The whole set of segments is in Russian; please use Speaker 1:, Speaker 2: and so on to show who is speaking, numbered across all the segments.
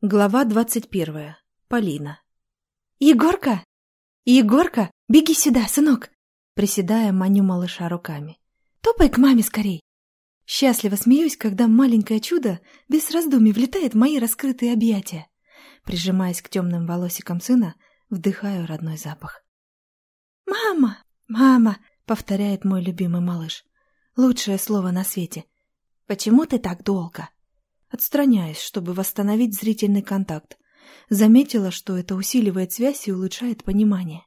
Speaker 1: Глава двадцать первая. Полина. «Егорка! Егорка! Беги сюда, сынок!» Приседая, маню малыша руками. «Топай к маме скорей!» Счастливо смеюсь, когда маленькое чудо без раздумий влетает в мои раскрытые объятия. Прижимаясь к темным волосикам сына, вдыхаю родной запах. «Мама! Мама!» — повторяет мой любимый малыш. «Лучшее слово на свете. Почему ты так долго?» Отстраняюсь, чтобы восстановить зрительный контакт. Заметила, что это усиливает связь и улучшает понимание.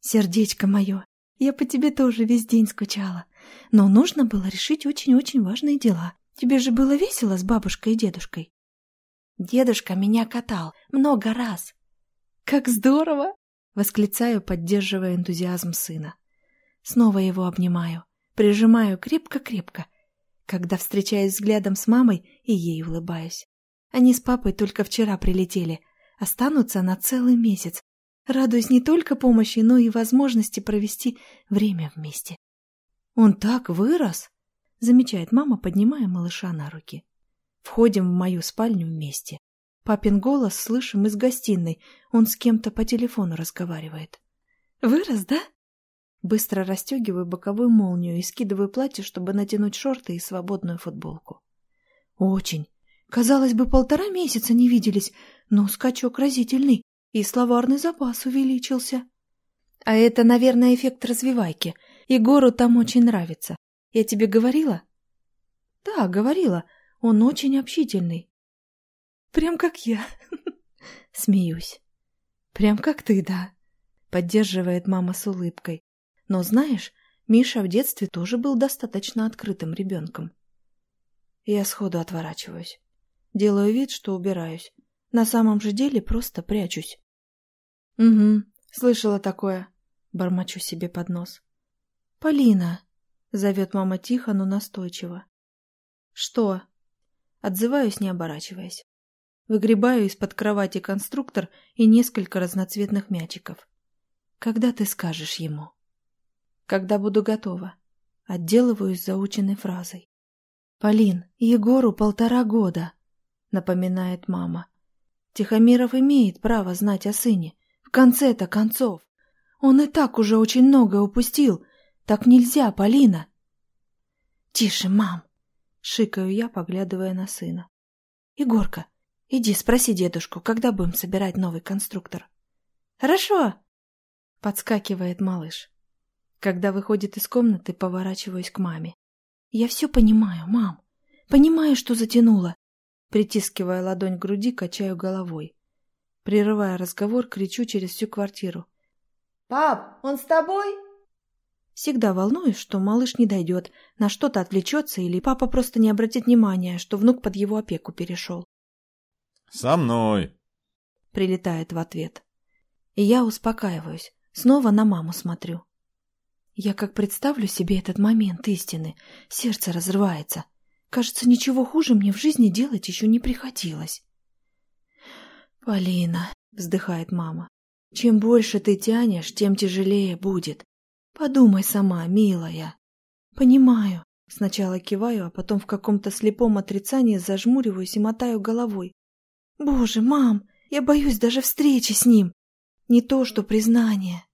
Speaker 1: «Сердечко мое, я по тебе тоже весь день скучала. Но нужно было решить очень-очень важные дела. Тебе же было весело с бабушкой и дедушкой?» «Дедушка меня катал много раз». «Как здорово!» — восклицаю, поддерживая энтузиазм сына. Снова его обнимаю, прижимаю крепко-крепко — когда встречаюсь взглядом с мамой и ей улыбаюсь. Они с папой только вчера прилетели, останутся на целый месяц. Радуюсь не только помощи, но и возможности провести время вместе. «Он так вырос!» — замечает мама, поднимая малыша на руки. Входим в мою спальню вместе. Папин голос слышим из гостиной, он с кем-то по телефону разговаривает. «Вырос, да?» Быстро расстегиваю боковую молнию и скидываю платье, чтобы натянуть шорты и свободную футболку. Очень. Казалось бы, полтора месяца не виделись, но скачок разительный, и словарный запас увеличился. А это, наверное, эффект развивайки. Егору там очень нравится. Я тебе говорила? Да, говорила. Он очень общительный. Прям как я. Смеюсь. Прям как ты, да. Поддерживает мама с улыбкой. Но знаешь, Миша в детстве тоже был достаточно открытым ребенком. Я сходу отворачиваюсь. Делаю вид, что убираюсь. На самом же деле просто прячусь. «Угу, слышала такое», — бормочу себе под нос. «Полина», — зовет мама тихо, но настойчиво. «Что?» Отзываюсь, не оборачиваясь. Выгребаю из-под кровати конструктор и несколько разноцветных мячиков. «Когда ты скажешь ему?» Когда буду готова. Отделываюсь заученной фразой. «Полин, Егору полтора года», — напоминает мама. «Тихомиров имеет право знать о сыне. В конце-то концов. Он и так уже очень многое упустил. Так нельзя, Полина». «Тише, мам», — шикаю я, поглядывая на сына. «Егорка, иди спроси дедушку, когда будем собирать новый конструктор». «Хорошо», — подскакивает малыш. Когда выходит из комнаты, поворачиваюсь к маме. «Я все понимаю, мам. Понимаю, что затянула». Притискивая ладонь к груди, качаю головой. Прерывая разговор, кричу через всю квартиру.
Speaker 2: «Пап, он с тобой?»
Speaker 1: Всегда волнуюсь, что малыш не дойдет, на что-то отвлечется или папа просто не обратит внимания, что внук под его опеку перешел.
Speaker 3: «Со мной!»
Speaker 1: — прилетает в ответ. И я успокаиваюсь, снова на маму смотрю. Я как представлю себе этот момент истины, сердце разрывается. Кажется, ничего хуже мне в жизни делать еще не приходилось. «Полина», — вздыхает мама, — «чем больше ты тянешь, тем тяжелее будет. Подумай сама, милая». «Понимаю». Сначала киваю, а потом в каком-то слепом отрицании зажмуриваюсь и мотаю головой. «Боже, мам, я боюсь даже встречи с ним. Не то, что признание».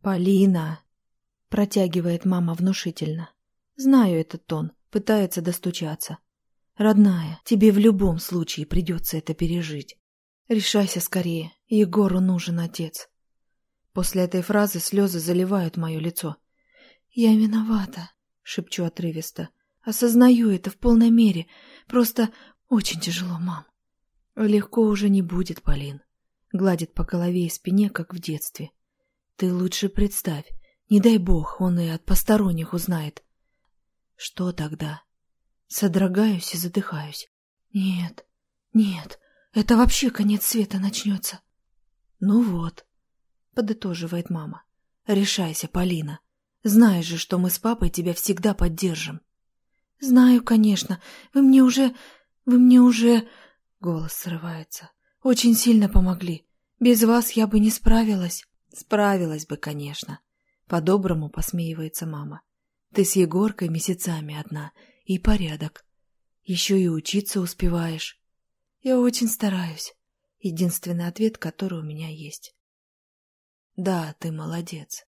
Speaker 1: «Полина», Протягивает мама внушительно. Знаю этот тон, пытается достучаться. Родная, тебе в любом случае придется это пережить. Решайся скорее, Егору нужен отец. После этой фразы слезы заливают мое лицо. Я виновата, шепчу отрывисто. Осознаю это в полной мере. Просто очень тяжело, мам. Легко уже не будет, Полин. Гладит по голове и спине, как в детстве. Ты лучше представь, не дай бог, он и от посторонних узнает. Что тогда? Содрогаюсь и задыхаюсь. Нет, нет, это вообще конец света начнется. Ну вот, подытоживает мама. Решайся, Полина. Знаешь же, что мы с папой тебя всегда поддержим. Знаю, конечно. Вы мне уже... Вы мне уже... Голос срывается. Очень сильно помогли. Без вас я бы не справилась. Справилась бы, конечно. По-доброму посмеивается мама. Ты с Егоркой месяцами одна, и порядок. Еще и учиться успеваешь. Я очень стараюсь. Единственный ответ, который у меня есть. Да, ты молодец.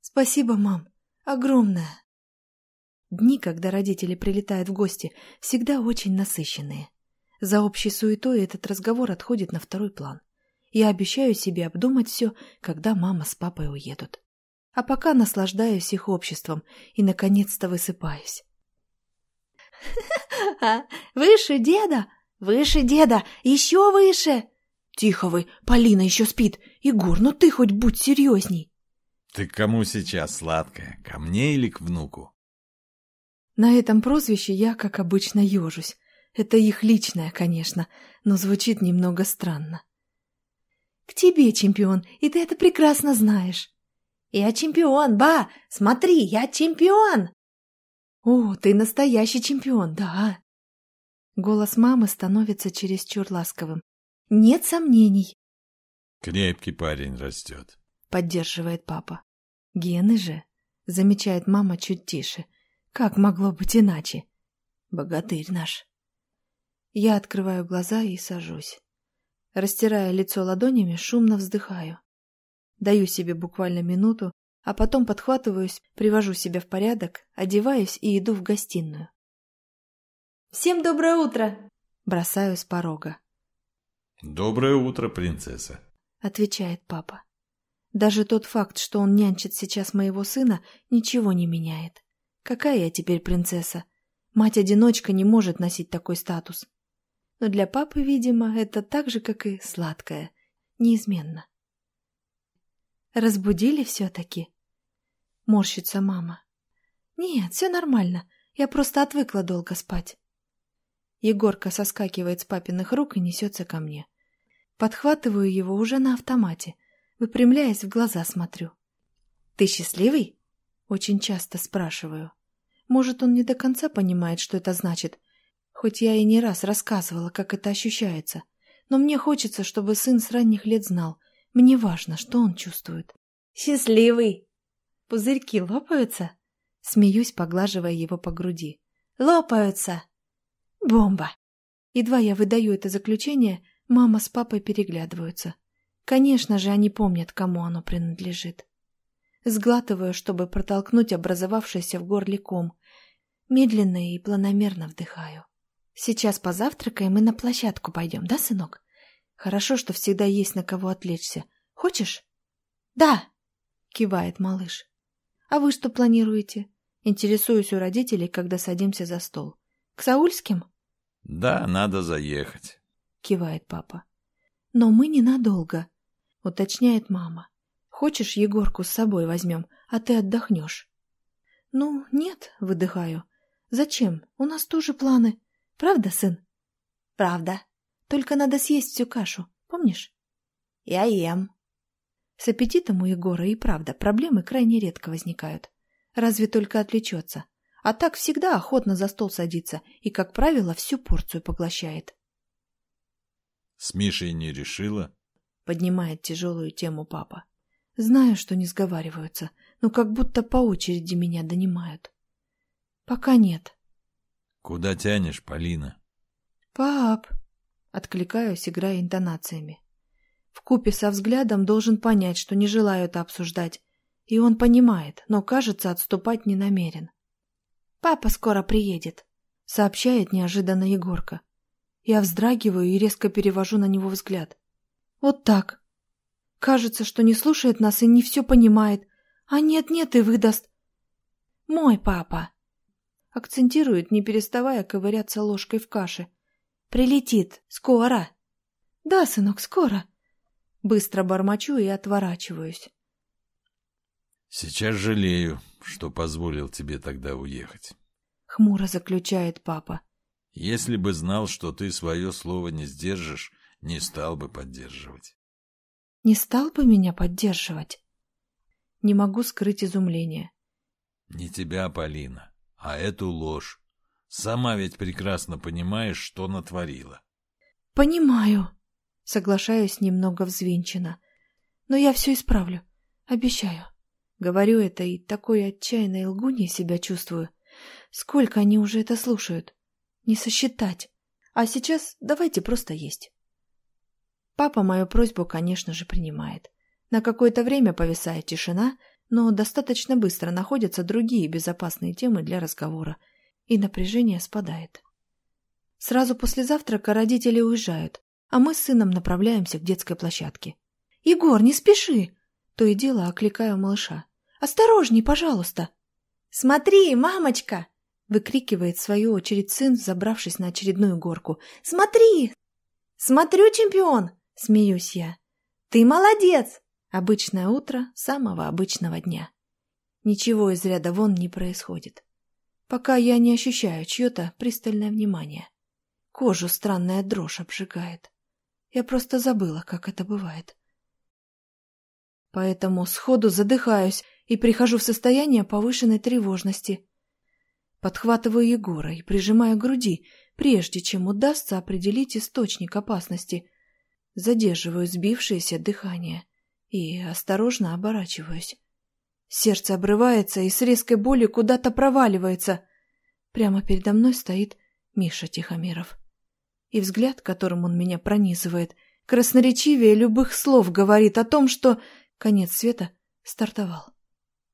Speaker 1: Спасибо, мам. Огромное. Дни, когда родители прилетают в гости, всегда очень насыщенные. За общей суетой этот разговор отходит на второй план. Я обещаю себе обдумать все, когда мама с папой уедут. А пока наслаждаюсь их обществом и, наконец-то, высыпаюсь. «Выше деда! Выше деда! Еще выше!» «Тихо вы! Полина еще спит! Егор, ну ты хоть будь серьезней!»
Speaker 3: «Ты к кому сейчас, сладкая? Ко мне или к внуку?»
Speaker 1: На этом прозвище я, как обычно, ежусь. Это их личное, конечно, но звучит немного странно. «К тебе, чемпион, и ты это прекрасно знаешь!» «Я чемпион, ба! Смотри, я чемпион!» «О, ты настоящий чемпион, да!» Голос мамы становится чересчур ласковым. «Нет сомнений!»
Speaker 3: «Крепкий парень растет», —
Speaker 1: поддерживает папа. «Гены же!» — замечает мама чуть тише. «Как могло быть иначе?» «Богатырь наш!» Я открываю глаза и сажусь. Растирая лицо ладонями, шумно вздыхаю. Даю себе буквально минуту, а потом подхватываюсь, привожу себя в порядок, одеваюсь и иду в гостиную. «Всем доброе утро!» – бросаю с порога.
Speaker 3: «Доброе утро, принцесса!»
Speaker 1: – отвечает папа. Даже тот факт, что он нянчит сейчас моего сына, ничего не меняет. Какая я теперь принцесса? Мать-одиночка не может носить такой статус. Но для папы, видимо, это так же, как и сладкое, неизменно. Разбудили все-таки? Морщится мама. Нет, все нормально. Я просто отвыкла долго спать. Егорка соскакивает с папиных рук и несется ко мне. Подхватываю его уже на автомате. Выпрямляясь, в глаза смотрю. «Ты счастливый?» Очень часто спрашиваю. Может, он не до конца понимает, что это значит, хоть я и не раз рассказывала, как это ощущается. Но мне хочется, чтобы сын с ранних лет знал — мне важно, что он чувствует. «Счастливый!» «Пузырьки лопаются?» Смеюсь, поглаживая его по груди. «Лопаются!» «Бомба!» Едва я выдаю это заключение, мама с папой переглядываются. Конечно же, они помнят, кому оно принадлежит. Сглатываю, чтобы протолкнуть образовавшийся в горле ком. Медленно и планомерно вдыхаю. Сейчас позавтракаем и на площадку пойдем, да, сынок? Хорошо, что всегда есть на кого отвлечься. Хочешь? Да, кивает малыш. А вы что планируете? Интересуюсь у родителей, когда садимся за стол. К Саульским?
Speaker 3: Да, надо заехать,
Speaker 1: кивает папа. Но мы ненадолго, уточняет мама. Хочешь, Егорку с собой возьмем, а ты отдохнешь? Ну, нет, выдыхаю. Зачем? У нас тоже планы. Правда, сын? Правда, только надо съесть всю кашу, помнишь? Я ем. С аппетитом у Егора и правда проблемы крайне редко возникают. Разве только отвлечется. А так всегда охотно за стол садится и, как правило, всю порцию поглощает.
Speaker 3: С Мишей не решила?
Speaker 1: Поднимает тяжелую тему папа. Знаю, что не сговариваются, но как будто по очереди меня донимают. Пока нет.
Speaker 3: Куда тянешь, Полина?
Speaker 1: Пап, Откликаюсь, играя интонациями. В купе со взглядом должен понять, что не желаю это обсуждать. И он понимает, но, кажется, отступать не намерен. «Папа скоро приедет», — сообщает неожиданно Егорка. Я вздрагиваю и резко перевожу на него взгляд. Вот так. Кажется, что не слушает нас и не все понимает. А нет-нет и выдаст. «Мой папа», — акцентирует, не переставая ковыряться ложкой в каше. Прилетит. Скоро. Да, сынок, скоро. Быстро бормочу и отворачиваюсь.
Speaker 3: Сейчас жалею, что позволил тебе тогда уехать.
Speaker 1: Хмуро заключает папа.
Speaker 3: Если бы знал, что ты свое слово не сдержишь, не стал бы поддерживать.
Speaker 1: Не стал бы меня поддерживать? Не могу скрыть изумление.
Speaker 3: Не тебя, Полина, а эту ложь. Сама ведь прекрасно понимаешь, что натворила.
Speaker 1: Понимаю. Соглашаюсь немного взвинченно. Но я все исправлю. Обещаю. Говорю это и такой отчаянной лгуньей себя чувствую. Сколько они уже это слушают? Не сосчитать. А сейчас давайте просто есть. Папа мою просьбу, конечно же, принимает. На какое-то время повисает тишина, но достаточно быстро находятся другие безопасные темы для разговора, и напряжение спадает. Сразу после завтрака родители уезжают, а мы с сыном направляемся к детской площадке. «Егор, не спеши!» То и дело окликаю малыша. «Осторожней, пожалуйста!»
Speaker 2: «Смотри, мамочка!»
Speaker 1: выкрикивает в свою очередь сын, забравшись на очередную горку. «Смотри!»
Speaker 2: «Смотрю, чемпион!» — смеюсь я. «Ты молодец!»
Speaker 1: Обычное утро самого обычного дня. Ничего из ряда вон не происходит. Пока я не ощущаю чье-то пристальное внимание. Кожу странная дрожь обжигает. Я просто забыла, как это бывает. Поэтому сходу задыхаюсь и прихожу в состояние повышенной тревожности. Подхватываю Егора и прижимаю к груди, прежде чем удастся определить источник опасности. Задерживаю сбившееся дыхание и осторожно оборачиваюсь. Сердце обрывается и с резкой болью куда-то проваливается. Прямо передо мной стоит Миша Тихомиров. И взгляд, которым он меня пронизывает, красноречивее любых слов говорит о том, что конец света стартовал.